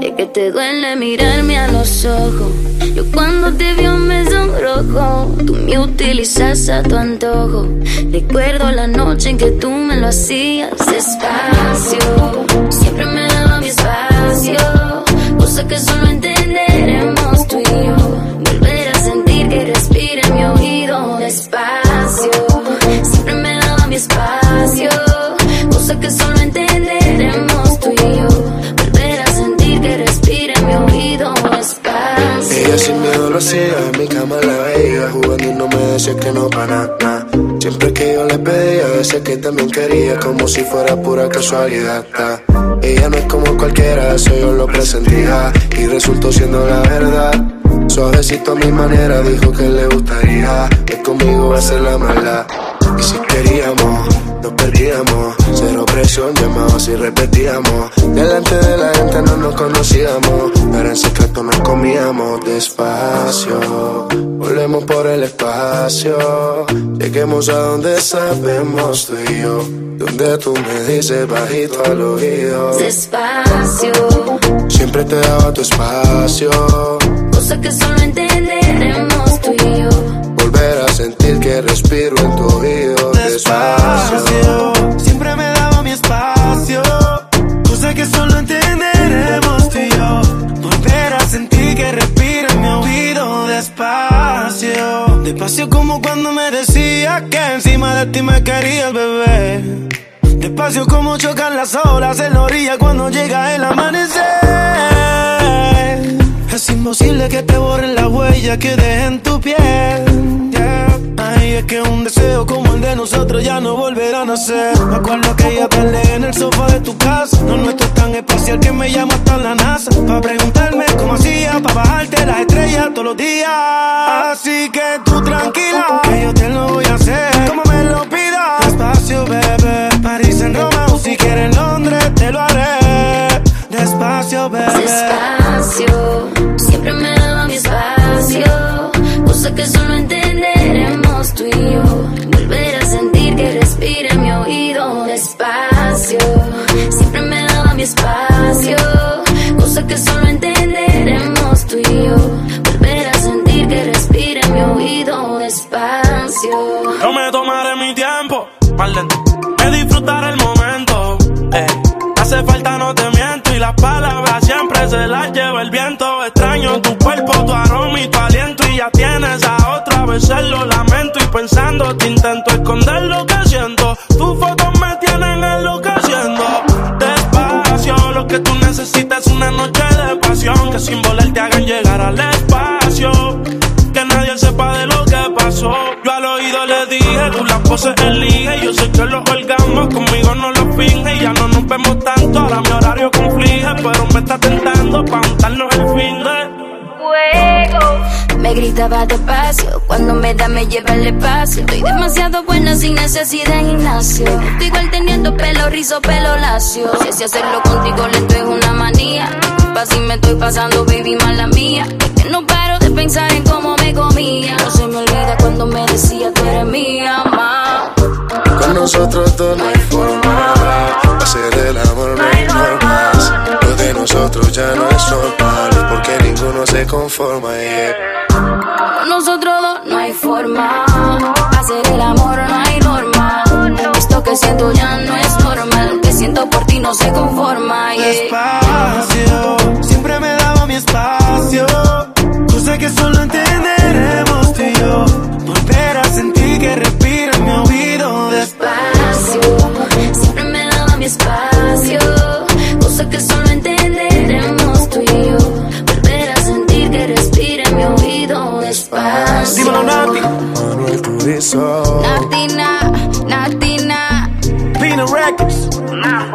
Es que te duele mirarme a los ojos. Yo cuando te veo me sonrojo. Tú me utilizas a tu antojo. Recuerdo la noche en que tú me lo hacías despacio. Siempre me daba mi espacio. Cosa que solo entenderemos tú y yo. Volver a sentir que respira en mi oído despacio. Siempre me daba mi espacio. Cosa que solo entenderemos Sin miedo lo hacía, en mi cama la veía Jugando y no me decía que no para nada. Siempre que yo le pedía, decía que también quería Como si fuera pura casualidad. Ella no es como cualquiera, eso yo lo presentía Y resultó siendo la verdad. Suavecito a mi manera, dijo que le gustaría Que conmigo hacer la maldad Y si queríamos, nos perdíamos Cero presión, llamados y repetíamos. Delante de la gente no nos conocíamos en secreto nos comíamos despacio. Volvemos por el espacio. Lleguemos a donde sabemos tú y yo. Donde tú me dices bajito al oído. Despacio. Siempre te daba tu espacio. Cosa que solo entenderemos tú y yo. Volver a sentir que respiro en tu oído. Despacio despacio. Despacio como cuando me decía que encima de ti me querías, bebé. Despacio como chocan las olas en la orilla cuando llega el amanecer. Es imposible que te borren la huella que deje en tu piel. Ay, es que un deseo como el de nosotros ya no volverá a nacer. Me acuerdo aquella tarde en el sofá de tu casa. No nuestro es tan espacial todos los días. Así que tú tranquila, que yo te lo voy a hacer. Palabras siempre se las lleva el viento. Extraño tu cuerpo, tu aroma y tu aliento. Y ya tienes a otra, veces lo lamento. Y pensando, te intento esconder lo que siento. Tus fotos me tienen enloqueciendo. Despacio, lo que tú necesitas es una noche de pasión. Que sin volar te hagan llegar al espacio. Que nadie sepa de lo que pasó. Yo al oído le dije, tú las poses elige. Yo sé que los orgasmos conmigo no los finge. Y ya no nos vemos tanto, ahora mi horario conflige. Pero me está tentando para untarnos el fin de. Me gritaba despacio, cuando me da me lleva al espacio. Estoy demasiado buena sin necesidad de gimnasio. Estoy igual teniendo pelo rizo, pelo lacio. Si así hacerlo contigo lento es una manía. Disculpa si me estoy pasando, baby, mala mía. Es que no paro de pensar en cómo me comía. No se me olvida cuando me decía tú eres mía, nosotros dos no hay forma Hacer el amor no hay normas Lo de nosotros ya no es normal Porque ninguno se conforma yeah. Con nosotros dos no hay forma. Hacer el amor no hay norma. Esto que siento ya no es normal. Lo que siento por ti no se conforma. yeah. Despacio, siempre me daba mi espacio. Cosa que solo entenderemos tú y yo. Volver a sentir que soul. Nothing, nothing, nothing. Pina Records. Nah,